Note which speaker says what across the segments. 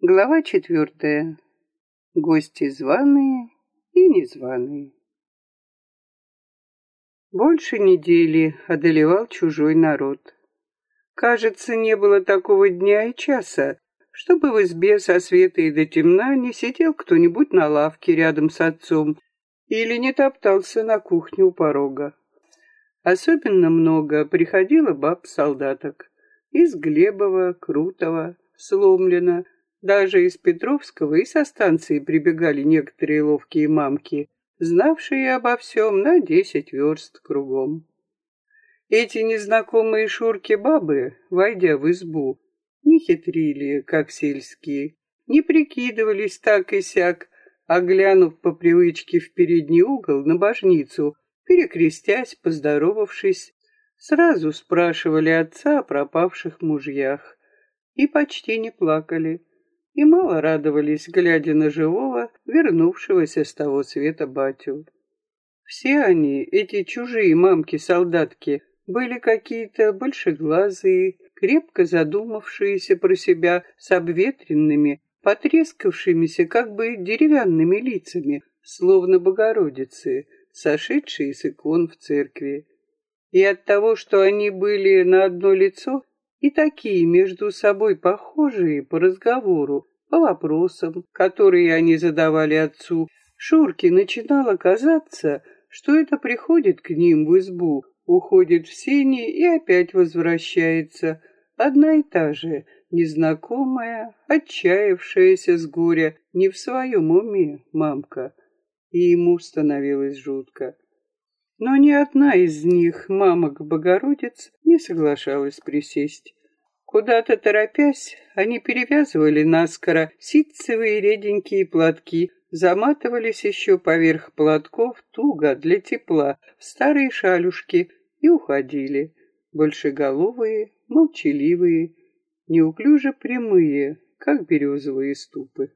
Speaker 1: Глава четвертая. Гости званые и незваные. Больше недели одолевал чужой народ. Кажется, не было такого дня и часа, чтобы в избе со света и до темна не сидел кто-нибудь на лавке рядом с отцом или не топтался на кухне у порога. Особенно много приходило баб-солдаток из Глебова, Крутого, Сломлена, даже из Петровского и со станции прибегали некоторые ловкие мамки, знавшие обо всем на десять верст кругом. Эти незнакомые шурки-бабы, войдя в избу, не хитрили, как сельские, не прикидывались так и сяк, а глянув по привычке в передний угол на божницу, перекрестясь, поздоровавшись, сразу спрашивали отца о пропавших мужьях и почти не плакали и мало радовались, глядя на живого, вернувшегося с того света батю. Все они, эти чужие мамки-солдатки, были какие-то большеглазые, крепко задумавшиеся про себя с обветренными, потрескавшимися как бы деревянными лицами, словно Богородицы, сошедшие с икон в церкви. И от того, что они были на одно лицо, и такие между собой похожие по разговору, по вопросам, которые они задавали отцу, Шурке начинало казаться, что это приходит к ним в избу, уходит в сени и опять возвращается. Одна и та же, незнакомая, отчаявшаяся с горя, не в своем уме мамка. И ему становилось жутко. Но ни одна из них, мамок-богородиц, не соглашалась присесть. Куда-то торопясь, они перевязывали наскоро ситцевые реденькие платки, заматывались еще поверх платков туго для тепла в старые шалюшки и уходили, большеголовые, молчаливые, неуклюже прямые, как березовые ступы.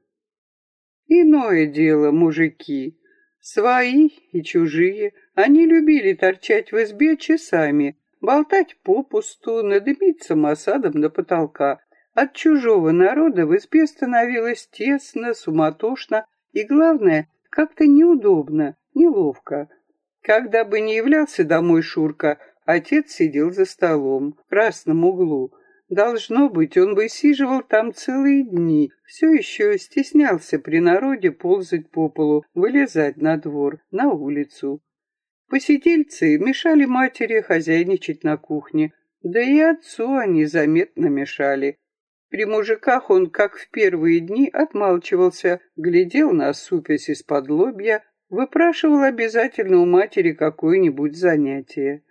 Speaker 1: Иное дело, мужики, свои и чужие, они любили торчать в избе часами, болтать попусту, надымиться масадом до потолка. От чужого народа в избе становилось тесно, суматошно и, главное, как-то неудобно, неловко. Когда бы не являлся домой Шурка, отец сидел за столом, в красном углу. Должно быть, он высиживал там целые дни, все еще стеснялся при народе ползать по полу, вылезать на двор, на улицу. Посидельцы мешали матери хозяйничать на кухне, да и отцу они заметно мешали. При мужиках он, как в первые дни, отмалчивался, глядел на супесь из-под лобья, выпрашивал обязательно у матери какое-нибудь занятие.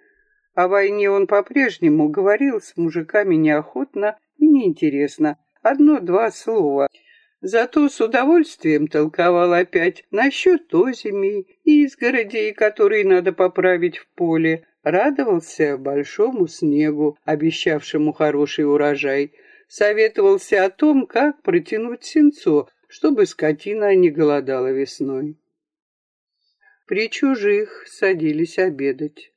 Speaker 1: О войне он по-прежнему говорил с мужиками неохотно и неинтересно, одно-два слова — Зато с удовольствием толковал опять насчет озимей и изгородей, которые надо поправить в поле, радовался большому снегу, обещавшему хороший урожай, советовался о том, как протянуть сенцо, чтобы скотина не голодала весной. При чужих садились обедать.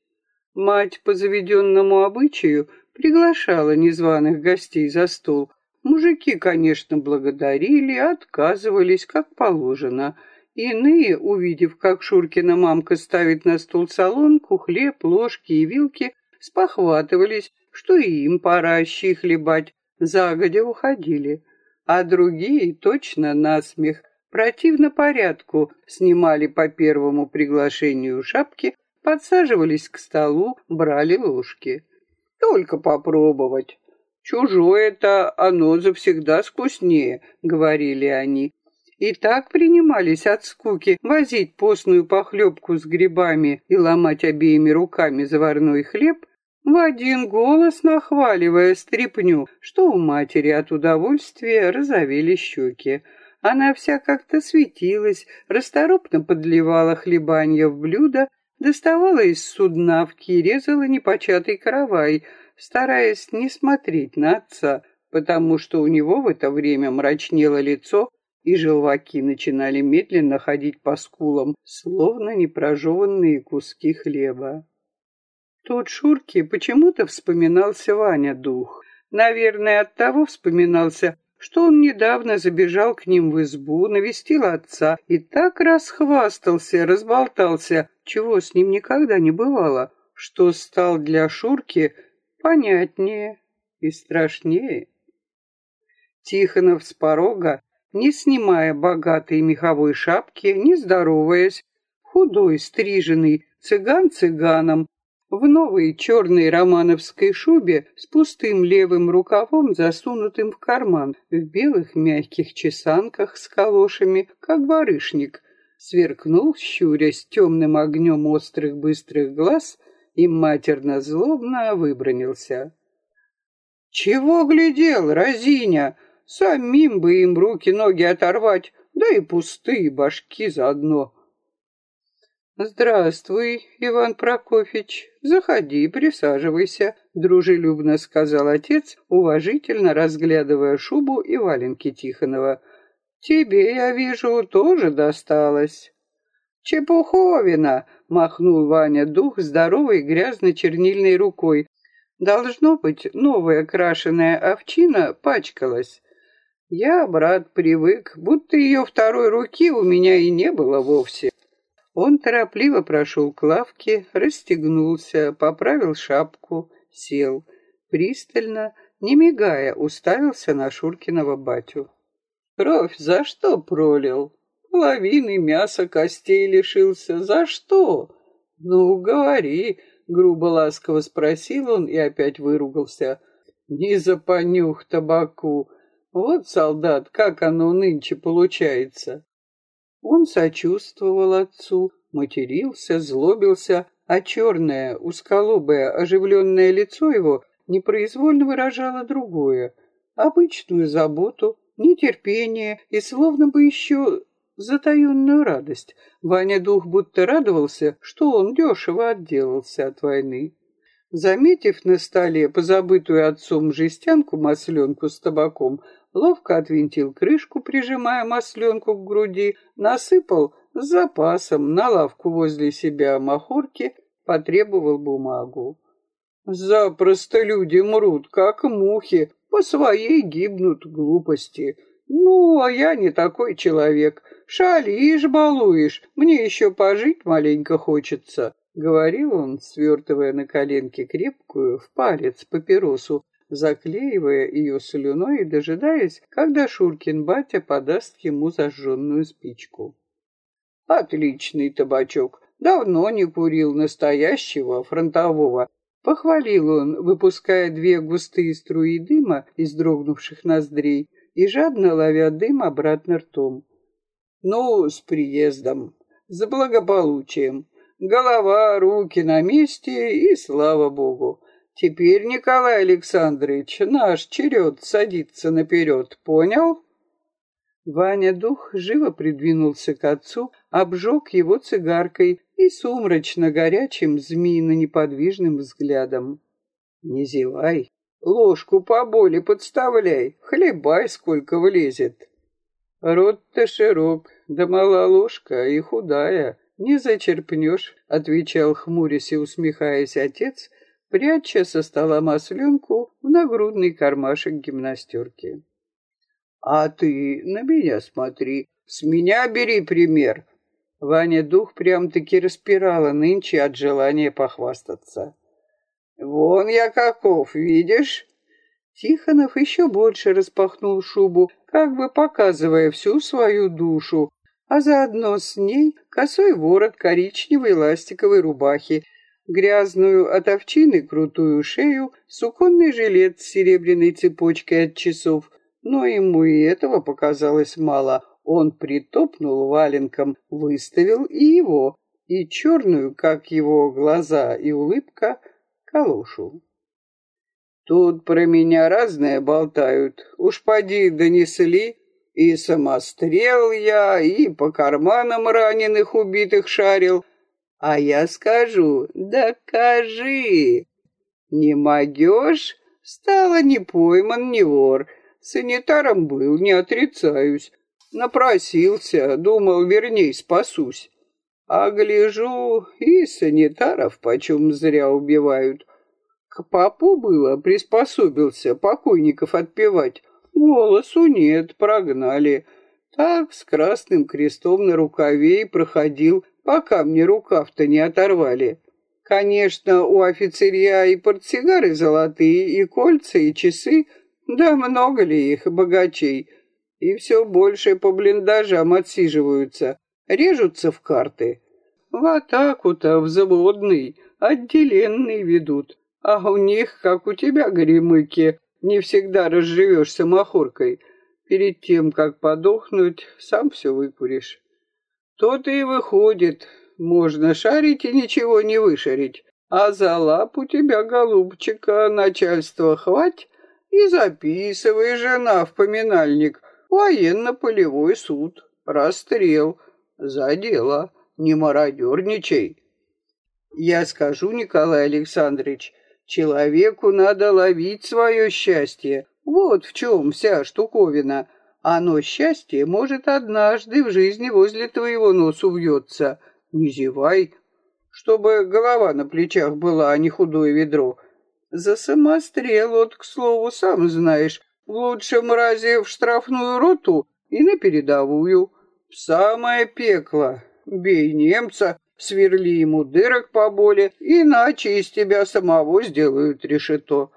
Speaker 1: Мать по заведенному обычаю приглашала незваных гостей за стол, Мужики, конечно, благодарили, отказывались, как положено. Иные, увидев, как Шуркина мамка ставит на стол солонку, хлеб, ложки и вилки, спохватывались, что и им пора щи хлебать, загодя уходили. А другие, точно насмех, противно порядку, снимали по первому приглашению шапки, подсаживались к столу, брали ложки. Только попробовать. Чужое-то оно завсегда вкуснее, говорили они. И так принимались от скуки возить постную похлебку с грибами и ломать обеими руками заварной хлеб, в один голос нахваливая стряпню, что у матери от удовольствия розовели щеки. Она вся как-то светилась, расторопно подливала хлебанье в блюдо, доставала из суднавки и резала непочатый каравай — стараясь не смотреть на отца, потому что у него в это время мрачнело лицо, и желваки начинали медленно ходить по скулам, словно непрожеванные куски хлеба. Тут Шурке почему-то вспоминался Ваня дух. Наверное, от того вспоминался, что он недавно забежал к ним в избу, навестил отца и так расхвастался, разболтался, чего с ним никогда не бывало, что стал для Шурки понятнее и страшнее. Тихонов с порога, не снимая богатой меховой шапки, не здороваясь, худой, стриженный, цыган цыганом, в новой черной романовской шубе с пустым левым рукавом, засунутым в карман, в белых мягких чесанках с калошами, как барышник, сверкнул, щурясь темным огнем острых быстрых глаз, и матерно-злобно выбронился. «Чего глядел, разиня? Самим бы им руки-ноги оторвать, да и пустые башки заодно!» «Здравствуй, Иван Прокофьевич. Заходи, присаживайся», — дружелюбно сказал отец, уважительно разглядывая шубу и валенки Тихонова. «Тебе, я вижу, тоже досталось». «Чепуховина!» — махнул Ваня дух здоровой грязно-чернильной рукой. «Должно быть, новая крашеная овчина пачкалась». Я, брат, привык, будто ее второй руки у меня и не было вовсе. Он торопливо прошел к лавке, расстегнулся, поправил шапку, сел. Пристально, не мигая, уставился на Шуркиного батю. «Кровь за что пролил? Половины мяса костей лишился. За что?» «Ну, говори», — грубо ласково спросил он и опять выругался. «Не за понюх табаку. Вот, солдат, как оно нынче получается. Он сочувствовал отцу, матерился, злобился, а черное, узколобое, оживленное лицо его непроизвольно выражало другое, обычную заботу, нетерпение и словно бы еще затаенную радость. Ваня дух будто радовался, что он дешево отделался от войны. Заметив на столе позабытую отцом жестянку-масленку с табаком, ловко отвинтил крышку, прижимая масленку к груди, насыпал с запасом на лавку возле себя махорки, потребовал бумагу. Запросто люди мрут, как мухи, по своей гибнут глупости. Ну, а я не такой человек. Шалишь, балуешь, мне еще пожить маленько хочется. — говорил он, свертывая на коленке крепкую, в палец папиросу, заклеивая ее слюной и дожидаясь, когда Шуркин батя подаст ему зажженную спичку. «Отличный табачок. Давно не курил настоящего фронтового». Похвалил он, выпуская две густые струи дыма из дрогнувших ноздрей и жадно ловя дым обратно ртом. «Ну, с приездом, с благополучием. Голова, руки на месте и слава богу. Теперь, Николай Александрович, наш черед садиться наперед, понял? Ваня Дух живо придвинулся к отцу, обжег его цигаркой и сумрачно горячим змеино-неподвижным взглядом. Не зевай, ложку поболе подставляй, хлебай, сколько влезет. Рот-то широк, да мала ложка и худая, не зачерпнешь, отвечал хмурясь и усмехаясь отец, пряча со стола масленку в нагрудный кармашек гимнастерки. «А ты на меня смотри, с меня бери пример!» Ваня дух прям-таки распирала нынче от желания похвастаться. «Вон я каков, видишь?» Тихонов еще больше распахнул шубу, как бы показывая всю свою душу, а заодно с ней косой ворот коричневой ластиковой рубахи грязную от овчины крутую шею, суконный жилет с серебряной цепочкой от часов. Но ему и этого показалось мало. Он притопнул валенком, выставил и его, и черную, как его глаза и улыбка, калошу. Тут про меня разное болтают. Уж поди донесли, и самострел я, и по карманам раненых убитых шарил, а я скажу, докажи. Не могешь? Стало не пойман, не вор. Санитаром был, не отрицаюсь. Напросился, думал, верней спасусь. А гляжу, и санитаров почем зря убивают. К папу было, приспособился покойников отпевать. Голосу нет, прогнали. Так с красным крестом на рукаве и проходил, пока мне рукав-то не оторвали. Конечно, у офицерья и портсигары золотые, и кольца, и часы, да много ли их, богачей, и все больше по блиндажам отсиживаются, режутся в карты. В атаку-то взводный, отделенный ведут, а у них, как у тебя, горемыки, не всегда разживешься махоркой. Перед тем, как подохнуть, сам все выкуришь. То-то и выходит, можно шарить и ничего не вышарить. А за лапу тебя, голубчика, начальство хвать и записывай, жена, в поминальник. Военно-полевой суд, расстрел, за дело, не мародерничай. Я скажу, Николай Александрович, человеку надо ловить свое счастье. Вот в чем вся штуковина. Оно, счастье, может однажды в жизни возле твоего носа вьется. Не зевай, чтобы голова на плечах была, а не худое ведро. За самострел, вот, к слову, сам знаешь, в лучшем разе в штрафную роту и на передовую. В самое пекло. Бей немца, сверли ему дырок поболе, иначе из тебя самого сделают решето.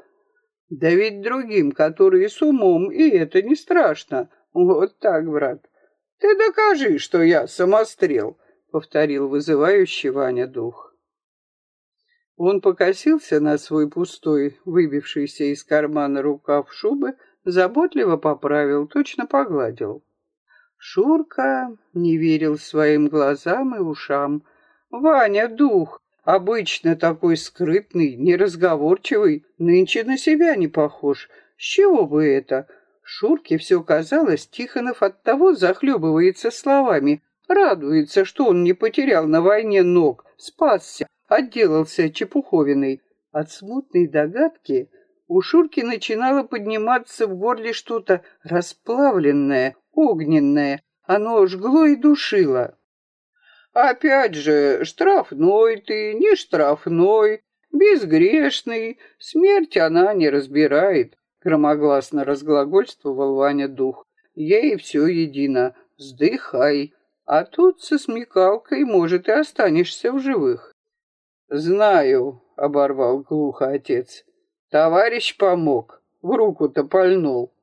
Speaker 1: Да ведь другим, которые с умом, и это не страшно. Вот так, брат. Ты докажи, что я самострел, повторил вызывающий Ваня дух. Он покосился на свой пустой, выбившийся из кармана рукав шубы, заботливо поправил, точно погладил. Шурка не верил своим глазам и ушам. Ваня дух, обычно такой скрытный, неразговорчивый, нынче на себя не похож. С чего бы это? Шурке все казалось, Тихонов от того захлебывается словами, радуется, что он не потерял на войне ног, спасся, отделался чепуховиной. От смутной догадки у Шурки начинало подниматься в горле что-то расплавленное, огненное. Оно жгло и душило. Опять же, штрафной ты, не штрафной, безгрешный, смерть она не разбирает, громогласно разглагольствовал Ваня дух. Ей все едино, вздыхай, а тут со смекалкой, может, и останешься в живых. Знаю, оборвал глухо отец. Товарищ помог, в руку-то пальнул.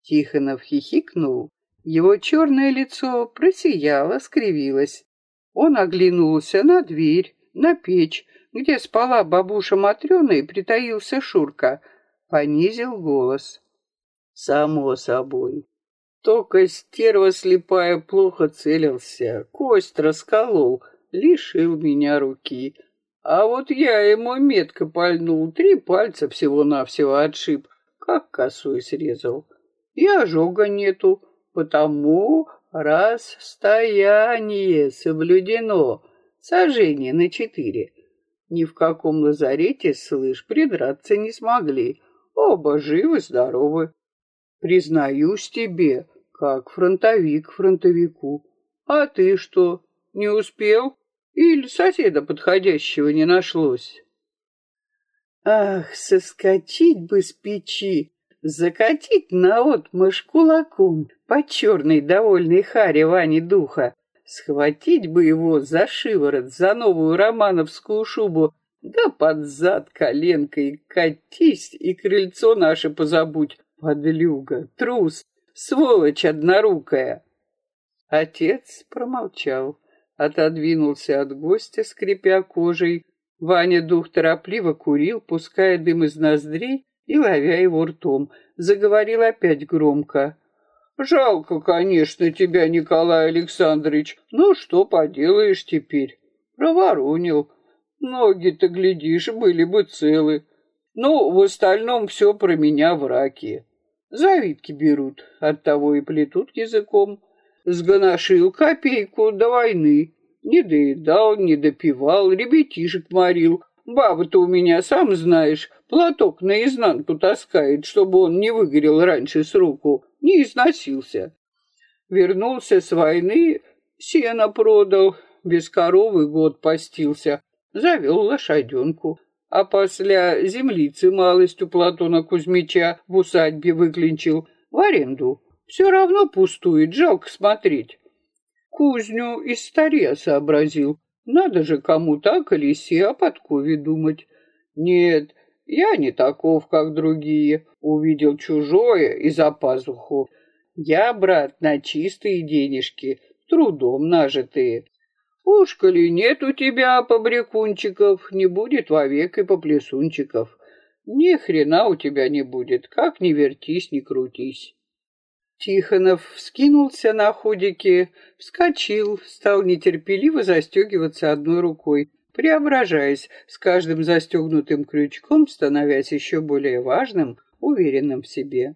Speaker 1: Тихонов хихикнул, его черное лицо просияло, скривилось. Он оглянулся на дверь, на печь, где спала бабуша Матрена и притаился Шурка. Понизил голос. Само собой. Только стерва слепая плохо целился, кость расколол, лишил меня руки. А вот я ему метко пальнул, три пальца всего-навсего отшиб, как косой срезал. И ожога нету, потому расстояние соблюдено, сожжение на четыре. Ни в каком лазарете, слышь, придраться не смогли. Оба живы-здоровы. Признаюсь тебе, как фронтовик фронтовику. А ты что, не успел? Или соседа подходящего не нашлось? Ах, соскочить бы с печи, закатить наотмашь кулаком по черной довольной харе Вани Духа, схватить бы его за шиворот, за новую романовскую шубу, да под зад коленкой катись и крыльцо наше позабудь, подлюга, трус, сволочь однорукая. Отец промолчал отодвинулся от гостя, скрипя кожей. Ваня дух торопливо курил, пуская дым из ноздрей и ловя его ртом. Заговорил опять громко. «Жалко, конечно, тебя, Николай Александрович. Ну, что поделаешь теперь? Проворонил. Ноги-то, глядишь, были бы целы. Ну, в остальном все про меня в раке. Завидки берут, оттого и плетут языком. Сгоношил копейку до войны. Не доедал, не допивал, ребятишек морил. Баба-то у меня, сам знаешь, платок наизнанку таскает, чтобы он не выгорел раньше с руку, не износился. Вернулся с войны, сено продал, без коровы год постился, завел лошаденку. А после землицы малость у Платона Кузьмича в усадьбе выклинчил, В аренду. Все равно пустует, жалко смотреть. Кузню из старья сообразил. Надо же кому-то о колесе, о подкове думать. Нет, я не таков, как другие. Увидел чужое и за пазуху. Я, брат, на чистые денежки, трудом нажитые. Уж коли нет у тебя побрякунчиков, не будет вовек и поплесунчиков. Ни хрена у тебя не будет, как ни вертись, ни крутись. Тихонов вскинулся на ходике, вскочил, стал нетерпеливо застегиваться одной рукой, преображаясь, с каждым застегнутым крючком становясь еще более важным, уверенным в себе.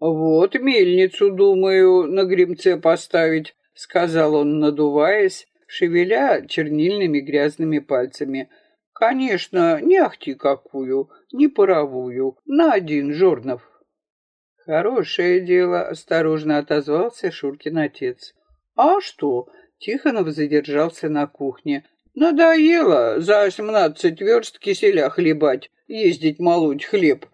Speaker 1: «Вот мельницу, думаю, на гремце поставить», — сказал он, надуваясь, шевеля чернильными грязными пальцами. «Конечно, не ахти какую, не паровую, на один жорнов». «Хорошее дело», — осторожно отозвался Шуркин отец. «А что?» — Тихонов задержался на кухне. «Надоело за семнадцать верст киселя хлебать, ездить молоть хлеб.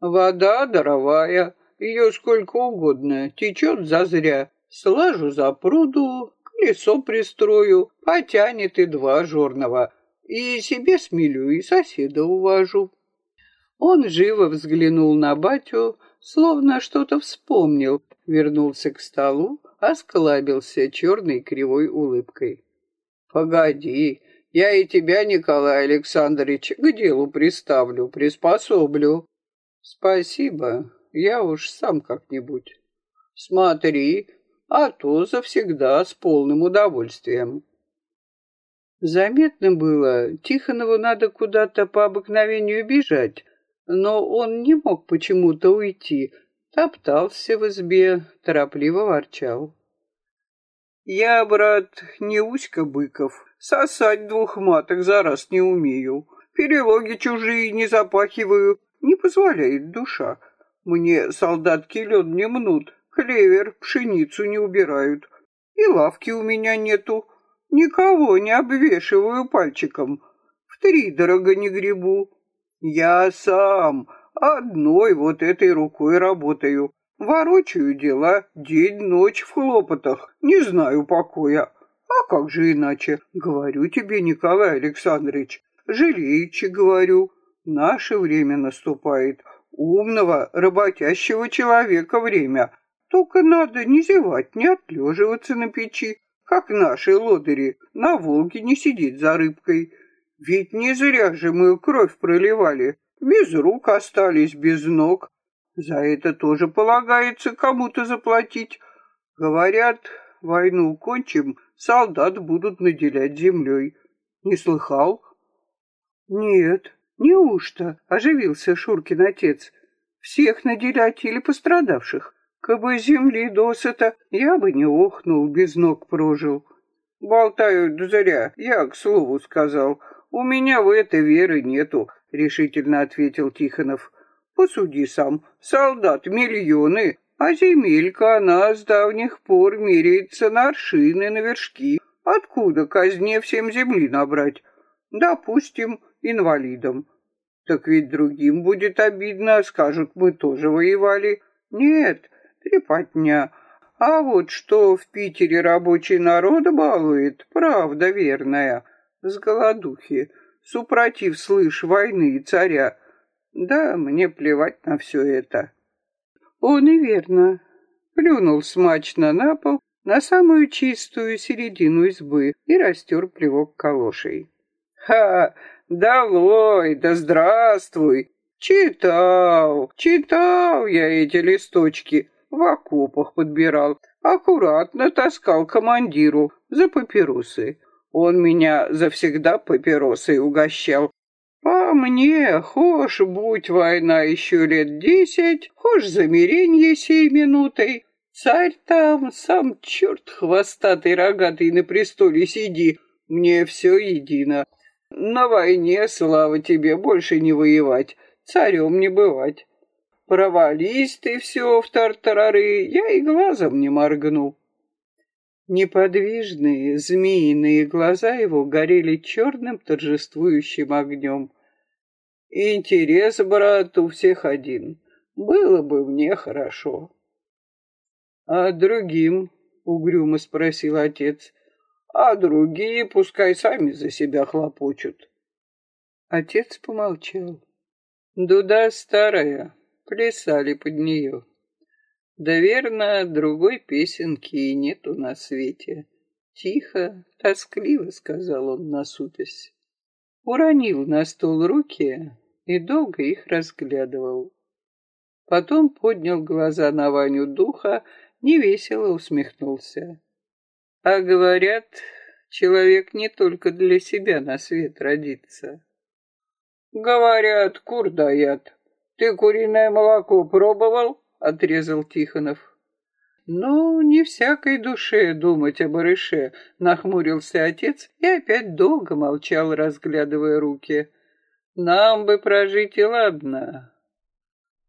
Speaker 1: Вода даровая, ее сколько угодно, течет зазря. Слажу за пруду, колесо пристрою, потянет и два жорного. И себе смелю, и соседа увожу». Он живо взглянул на батю, словно что-то вспомнил, вернулся к столу, осклабился черной кривой улыбкой. «Погоди, я и тебя, Николай Александрович, к делу приставлю, приспособлю». «Спасибо, я уж сам как-нибудь». «Смотри, а то завсегда с полным удовольствием». Заметно было, Тихонову надо куда-то по обыкновению бежать, но он не мог почему-то уйти, топтался в избе, торопливо ворчал. «Я, брат, не Уська Быков, сосать двух маток за раз не умею, перелоги чужие не запахиваю, не позволяет душа. Мне солдатки лед не мнут, клевер, пшеницу не убирают, и лавки у меня нету, никого не обвешиваю пальчиком, в три дорого не гребу, я сам одной вот этой рукой работаю. Ворочаю дела день-ночь в хлопотах, не знаю покоя. А как же иначе? Говорю тебе, Николай Александрович, жалеючи говорю. Наше время наступает, умного, работящего человека время. Только надо не зевать, не отлеживаться на печи, как наши лодыри, на Волге не сидеть за рыбкой. Ведь не зря же мы кровь проливали, без рук остались, без ног. За это тоже полагается кому-то заплатить. Говорят, войну кончим, солдат будут наделять землей. Не слыхал? Нет, неужто, оживился Шуркин отец. Всех наделять или пострадавших? Кабы земли досыта, я бы не охнул, без ног прожил. Болтают зря, я к слову сказал. «У меня в это веры нету», — решительно ответил Тихонов. «Посуди сам, солдат миллионы, а земелька она с давних пор меряется на аршины, на вершки. Откуда казне всем земли набрать? Допустим, инвалидам. Так ведь другим будет обидно, скажут, мы тоже воевали. Нет, трепотня. А вот что в Питере рабочий народ балует, правда верная с голодухи, супротив, слышь, войны и царя. Да, мне плевать на все это. Он и верно. Плюнул смачно на пол, на самую чистую середину избы и растер плевок калошей. «Ха! Долой! Да здравствуй! Читал, читал я эти листочки, в окопах подбирал, аккуратно таскал командиру за папиросы. Он меня завсегда папиросой угощал. По мне, хошь будь война еще лет десять, хошь замиренье сей минутой. Царь там, сам черт хвостатый рогатый на престоле сиди, мне все едино. На войне, слава тебе, больше не воевать, царем не бывать. Провались ты все в тартарары, я и глазом не моргну. Неподвижные змеиные глаза его горели черным торжествующим огнем. Интерес, брат, у всех один.
Speaker 2: было бы мне хорошо.
Speaker 1: А другим, угрюмо спросил отец,
Speaker 2: а другие пускай сами за себя хлопочут.
Speaker 1: Отец помолчал. Дуда старая, плясали под нее. Да верно, другой песенки и нету на свете. Тихо, тоскливо, сказал он, насупясь. Уронил на стол руки и долго их разглядывал. Потом поднял глаза на Ваню духа, невесело усмехнулся. А говорят, человек не только для себя на свет родится.
Speaker 2: Говорят, кур дает. Ты куриное молоко пробовал? Отрезал Тихонов.
Speaker 1: «Ну, не всякой душе думать о барыше», — нахмурился отец и опять долго молчал, разглядывая руки. «Нам бы прожить и ладно.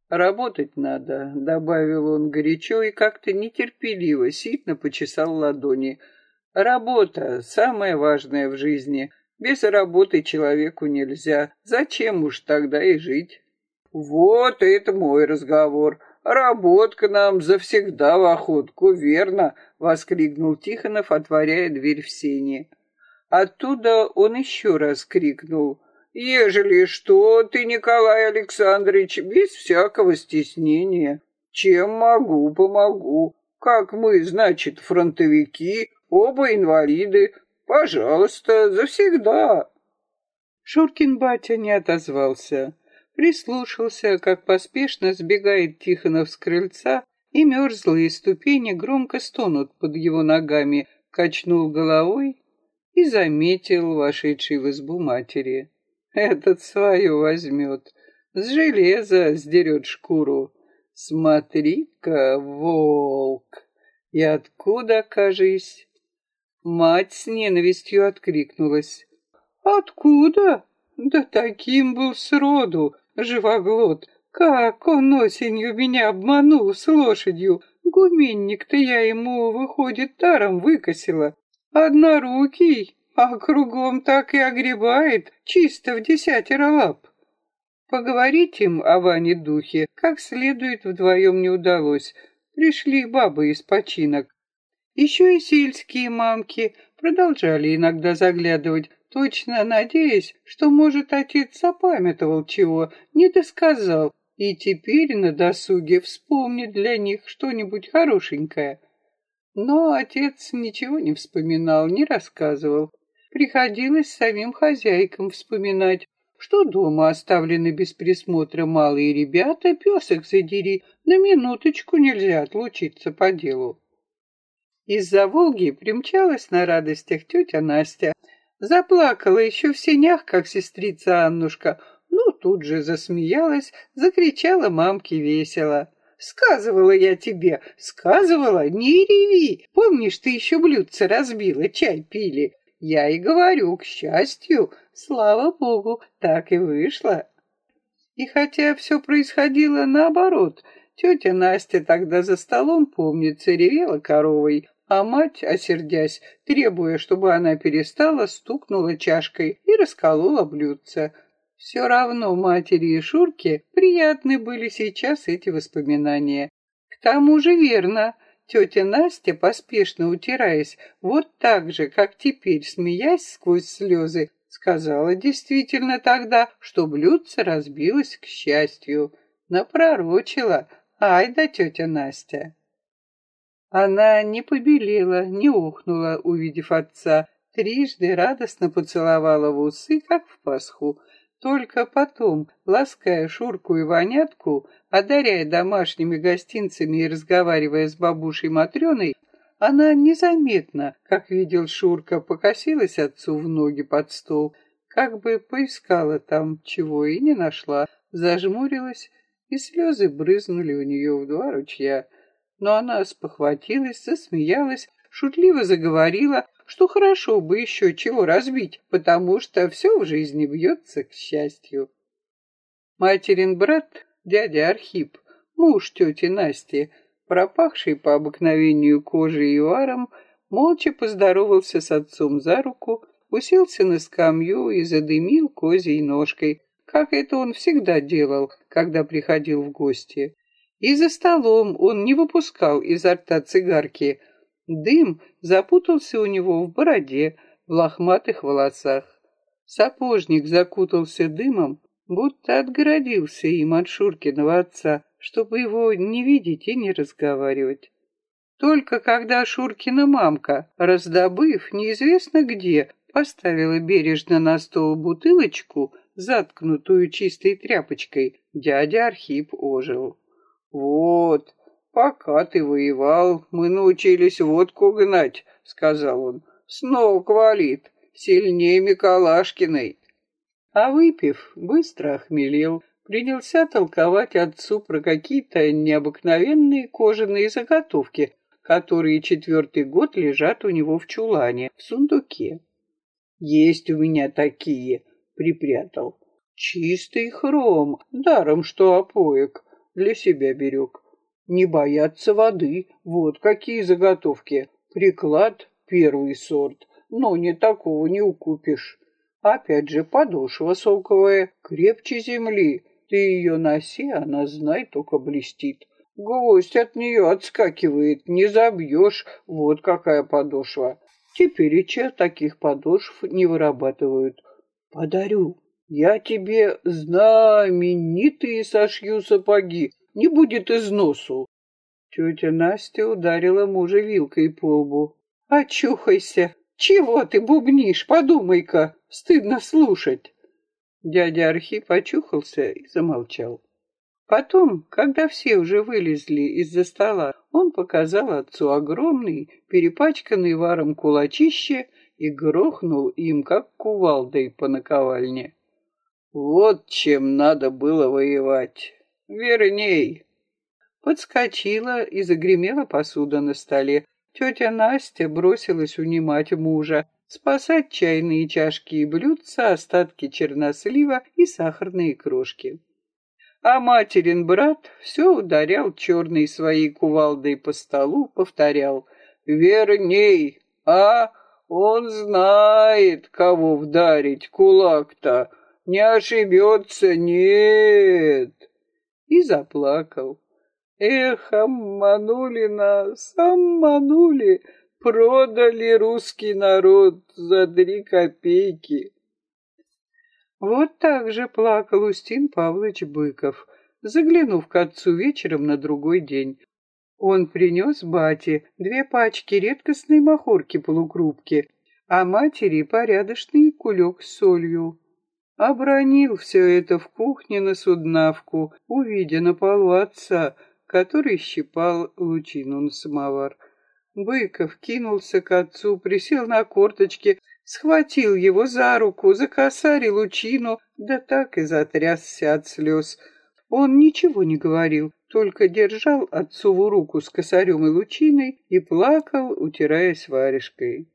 Speaker 1: Работать надо», — добавил он горячо и как-то нетерпеливо, сильно почесал ладони. «Работа — самое важное в жизни. Без работы человеку нельзя. Зачем уж тогда и жить?»
Speaker 2: «Вот это мой разговор», «Работка нам завсегда в охотку, верно?» — воскликнул Тихонов, отворяя дверь в сене.
Speaker 1: Оттуда он еще раз крикнул.
Speaker 2: «Ежели что, ты, Николай Александрович, без всякого стеснения. Чем могу, помогу. Как мы, значит, фронтовики, оба инвалиды. Пожалуйста, завсегда».
Speaker 1: Шуркин батя не отозвался прислушался, как поспешно сбегает Тихонов с крыльца, и мерзлые ступени громко стонут под его ногами, качнул головой и заметил вошедший в избу матери. Этот свое возьмет, с железа сдерет шкуру. Смотри-ка, волк! И откуда, кажись? Мать с ненавистью откликнулась. Откуда? Да таким был сроду, живоглот. Как он осенью меня обманул с лошадью. Гуменник-то я ему, выходит, даром выкосила. Однорукий, а кругом так и огребает, чисто в десятеро лап. Поговорить им о Ване Духе как следует вдвоем не удалось. Пришли бабы из починок. Еще и сельские мамки продолжали иногда заглядывать, точно надеясь, что, может, отец запамятовал чего, не досказал, и теперь на досуге вспомнит для них что-нибудь хорошенькое. Но отец ничего не вспоминал, не рассказывал. Приходилось самим хозяйкам вспоминать, что дома оставлены без присмотра малые ребята, песок задери, на минуточку нельзя отлучиться по делу. Из-за Волги примчалась на радостях тетя Настя, Заплакала еще в сенях, как сестрица Аннушка. Ну, тут же засмеялась, закричала мамке весело. «Сказывала я тебе, сказывала, не реви. Помнишь, ты еще блюдце разбила, чай пили. Я и говорю, к счастью, слава богу, так и вышло». И хотя все происходило наоборот, тетя Настя тогда за столом, помнится, ревела коровой, а мать, осердясь, требуя, чтобы она перестала, стукнула чашкой и расколола блюдце. Все равно матери и Шурке приятны были сейчас эти воспоминания. К тому же верно, тетя Настя, поспешно утираясь, вот так же, как теперь, смеясь сквозь слезы, сказала действительно тогда, что блюдце разбилось к счастью. Напророчила, ай да тетя Настя. Она не побелела, не ухнула, увидев отца, трижды радостно поцеловала в усы, как в Пасху. Только потом, лаская Шурку и Вонятку, одаряя домашними гостинцами и разговаривая с бабушей Матрёной, она незаметно, как видел Шурка, покосилась отцу в ноги под стол, как бы поискала там чего и не нашла, зажмурилась, и слезы брызнули у нее в два ручья но она спохватилась, засмеялась, шутливо заговорила, что хорошо бы еще чего разбить, потому что все в жизни бьется к счастью. Материн брат, дядя Архип, муж тети Насти, пропахший по обыкновению кожей и варом, молча поздоровался с отцом за руку, уселся на скамью и задымил козьей ножкой, как это он всегда делал, когда приходил в гости. И за столом он не выпускал изо рта цигарки. Дым запутался у него в бороде, в лохматых волосах. Сапожник закутался дымом, будто отгородился им от Шуркиного отца, чтобы его не видеть и не разговаривать. Только когда Шуркина мамка, раздобыв неизвестно где, поставила бережно на стол бутылочку, заткнутую чистой тряпочкой, дядя Архип ожил. «Вот, пока ты воевал, мы научились водку гнать», — сказал он. «С ног валит, сильнее Миколашкиной». А выпив, быстро охмелел, принялся толковать отцу про какие-то необыкновенные кожаные заготовки, которые четвертый год лежат у него в чулане, в сундуке. «Есть у меня такие», — припрятал. «Чистый хром, даром что опоек, для себя берег. Не бояться воды, вот какие заготовки. Приклад — первый сорт, но не такого не укупишь. Опять же, подошва соковая, крепче земли. Ты ее носи, она, знай, только блестит. Гвоздь от нее отскакивает, не забьешь, вот какая подошва. Теперь и че таких подошв не вырабатывают. Подарю. Я тебе знаменитые сошью сапоги, не будет износу. Тетя Настя ударила мужа вилкой по лбу. Очухайся! Чего ты бубнишь? Подумай-ка, стыдно слушать. Дядя Архип очухался и замолчал. Потом, когда все уже вылезли из-за стола, он показал отцу огромный, перепачканный варом кулачище и грохнул им, как кувалдой по наковальне. Вот чем надо было воевать. Верней. Подскочила и загремела посуда на столе. Тетя Настя бросилась унимать мужа, спасать чайные чашки и блюдца, остатки чернослива и сахарные крошки а материн брат все ударял черной своей кувалдой по столу, повторял «Верней, а он знает, кого вдарить кулак-то, не ошибется, нет!» И заплакал. «Эх, обманули нас, обманули, продали русский народ за три копейки!» Вот так же плакал Устин Павлович Быков, заглянув к отцу вечером на другой день. Он принес бате две пачки редкостной махорки полукрупки, а матери порядочный кулек с солью. Обронил все это в кухне на суднавку, увидя на полу отца, который щипал лучину на самовар. Быков кинулся к отцу, присел на корточки, схватил его за руку, за косарь лучину, да так и затрясся от слез. Он ничего не говорил, только держал отцову руку с косарем и лучиной и плакал, утираясь варежкой.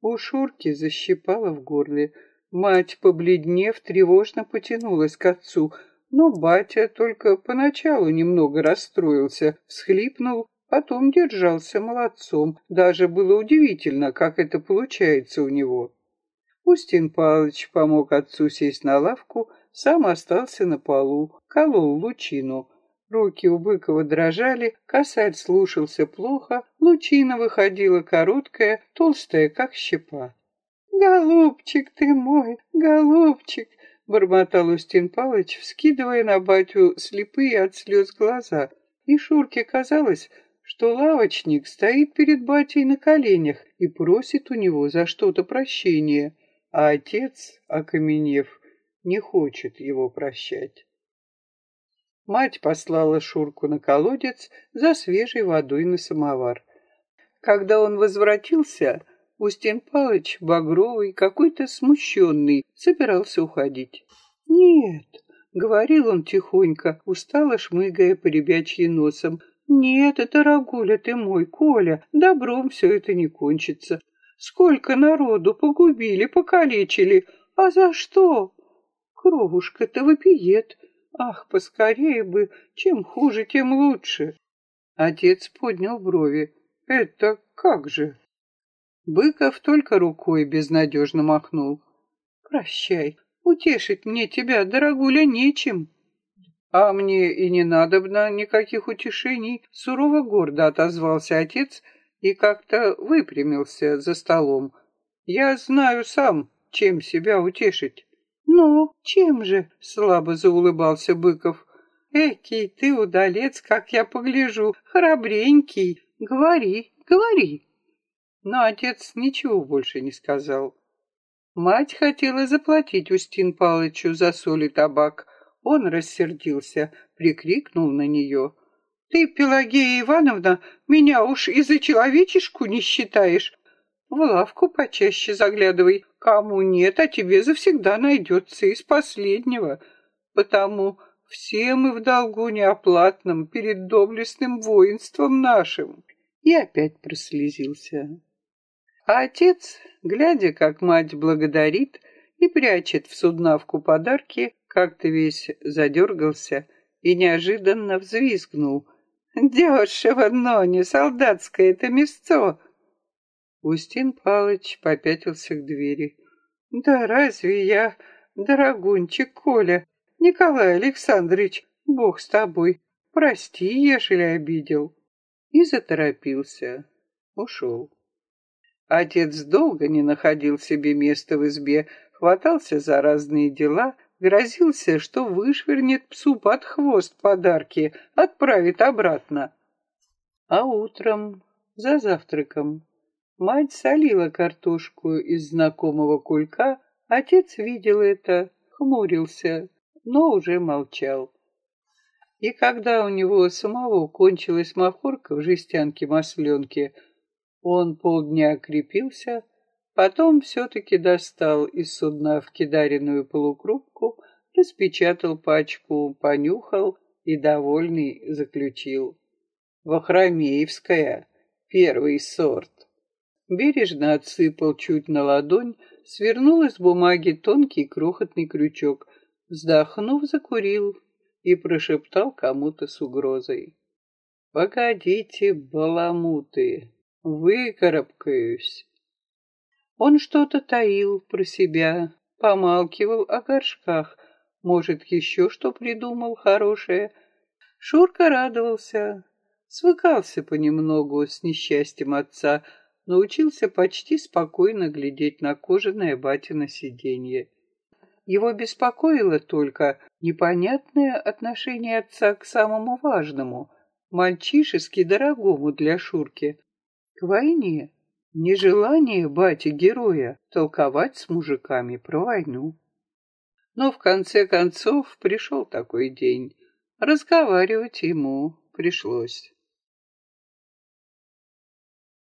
Speaker 1: У Шурки защипало в горле. Мать, побледнев, тревожно потянулась к отцу, но батя только поначалу немного расстроился, всхлипнул Потом держался молодцом. Даже было удивительно, как это получается у него. Устин Павлович помог отцу сесть на лавку, сам остался на полу, колол лучину. Руки у Быкова дрожали, косарь слушался плохо, лучина выходила короткая, толстая, как щепа. «Голубчик ты мой, голубчик!» — бормотал Устин Павлович, вскидывая на батю слепые от слез глаза. И Шурке казалось, что лавочник стоит перед батей на коленях и просит у него за что-то прощения, а отец, окаменев, не хочет его прощать. Мать послала Шурку на колодец за свежей водой на самовар. Когда он возвратился, Устин Палыч, багровый, какой-то смущенный, собирался уходить. «Нет», — говорил он тихонько, устало шмыгая по ребячьи носом, «Нет, дорогуля ты мой, Коля, добром все это не кончится. Сколько народу погубили, покалечили, а за что? Кровушка-то вопиет. Ах, поскорее бы, чем хуже, тем лучше». Отец поднял брови. «Это как же?» Быков только рукой безнадежно махнул. «Прощай, Утешить мне тебя, дорогуля, нечем. А мне и не надобно никаких утешений, сурово гордо отозвался отец и как-то выпрямился за столом. Я знаю сам, чем себя утешить. Ну, чем же? Слабо заулыбался Быков. Экий ты, удалец, как я погляжу, храбренький. Говори, говори. Но отец ничего больше не сказал. Мать хотела заплатить Устин Палычу за соль и табак. Он рассердился, прикрикнул на нее. «Ты, Пелагея Ивановна, меня уж и за человечишку не считаешь. В лавку почаще заглядывай. Кому нет, а тебе завсегда найдется из последнего. Потому все мы в долгу неоплатном перед доблестным воинством нашим. И опять прослезился. А отец, глядя, как мать благодарит и прячет в суднавку подарки, как-то весь задергался и неожиданно взвизгнул. «Дешево, но не солдатское это мясцо!» Устин Палыч попятился к двери. «Да разве я, дорогунчик Коля, Николай Александрович, Бог с тобой, прости, ежели обидел». И заторопился, ушел. Отец долго не находил себе места в избе, хватался за разные дела, грозился, что вышвырнет псу под хвост подарки, отправит обратно. А утром, за завтраком, Мать солила картошку из знакомого кулька, отец видел это, хмурился, но уже молчал. И когда у него самого кончилась махорка в жестянке масленки, он полдня крепился, потом все-таки достал из судна в кидаренную полукрупку, распечатал пачку, понюхал и, довольный, заключил. Вахромеевская, первый сорт бережно отсыпал чуть на ладонь, свернул из бумаги тонкий крохотный крючок, вздохнув, закурил и прошептал кому-то с угрозой. «Погодите, баламуты, выкарабкаюсь». Он что-то таил про себя, помалкивал о горшках, может, еще что придумал хорошее. Шурка радовался, свыкался понемногу с несчастьем отца, научился почти спокойно глядеть на кожаное батино сиденье. Его беспокоило только непонятное отношение отца к самому важному, мальчишески дорогому для Шурки, к войне. Нежелание бати-героя толковать с мужиками про войну. Но в конце концов пришел такой день. Разговаривать ему пришлось.